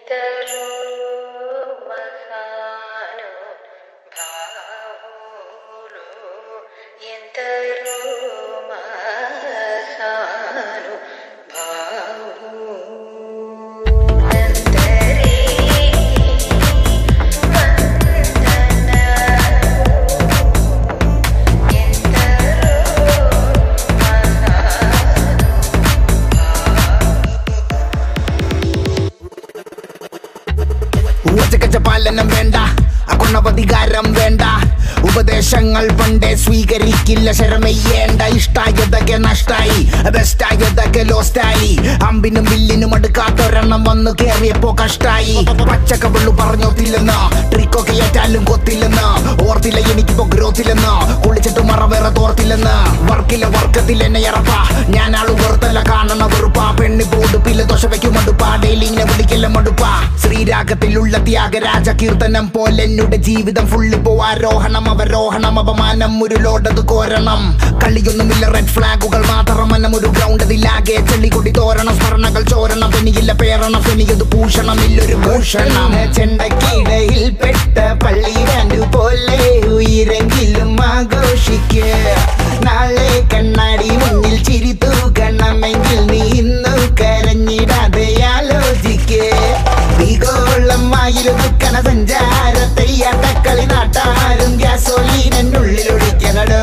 ఎందరో మహానుభావులు ഊർജകജ പാലനം വേണ്ട. അഗുണവധികാരം വേണ്ട. ഉപദേശങ്ങൾ പണ്ടേ സ്വീകരിക്കില്ല ശരമെയ്യേണ്ട. ഇഷ്ടായതൊക്കെ നഷ്ടായി ബെസ്റ്റായതൊക്കെ ലോസ്റ്റായി. അമ്പിനും ബില്ലിനും അടുക്കാത്തൊരെണ്ണം വന്നു കേറിയപ്പോ കഷ്ടായി. പച്ചക്കവള്ളു പറഞ്ഞോത്തില്ലെന്ന് ട്രിക്കൊക്കെ ഏറ്റാലും കൊത്തില്ലെന്ന്. ഓർത്തില്ല എനിക്കിപ്പോ ഗ്രോത്തില്ലെന്ന് കുളിച്ചിട്ട് മറ വേറെ തോർത്തില്ലെന്ന്. വർക്കില്ല വർക്കത്തിൽ എന്നെ ഇറപ്പ ഞാൻ ആൾ ശ്രീരാഗത്തിലുള്ള ത്യാഗരാജ കീർത്തനം പോലെ എന്നുടെ ജീവിതം ഫുള്ള് പോ ആരോഹണം അവരോഹണം അപമാനം ഒരു ലോഡത് കോരണം. കളിയൊന്നുമില്ല റെഡ് ഫ്ലാഗുകൾ മാത്രം മനം ഒരു ഗ്രൗണ്ട് ഇതിലാകെ ചെള്ളിക്കൊടി തോരണം സ്മരണകൾ ചോരണം പെനിയില്ല പേരണം പെനിയത് ഭൂഷണം ഇല്ലൊരു ഭൂഷണം ചെണ്ടക്കിടയിൽ പെട്ട പള്ളി പോലെ ഉയരെങ്കിലും ആഘോഷിക്ക. നാളെ കണ്ണാടി മുന്നിൽ ചിരി തൂക്കണമെങ്കിൽ നീ ഇന്നു കരഞ്ഞിടാതെ ആലോചിക്ക് ഭീകോളമായിരുന്നു തെയ്യാത്ത കളി നാട്ടാരും ഗ്യാസോലീനുള്ളിൽ ഒഴിക്കണടോ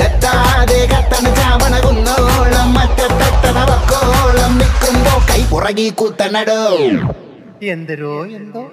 കത്താതെ കത്തണ ചാവണ കുന്നോളം മറ്റത്തെത്തണ വക്കോളം നിൽക്കുമ്പോ കൈ പുറകി കുത്തണടോ. എന്തരോ എന്തോ.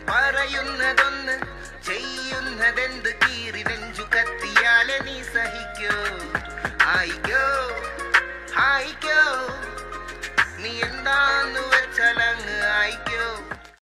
പറയുന്നതൊന്ന് ചെയ്യുന്നതെന്ത്? കീറി നെഞ്ചു കത്തിയാലെ നീ സഹിക്കോ. ആയിക്കോ ആയിക്കോ. നീ എന്താന്ന് വെച്ചാലങ്ങ്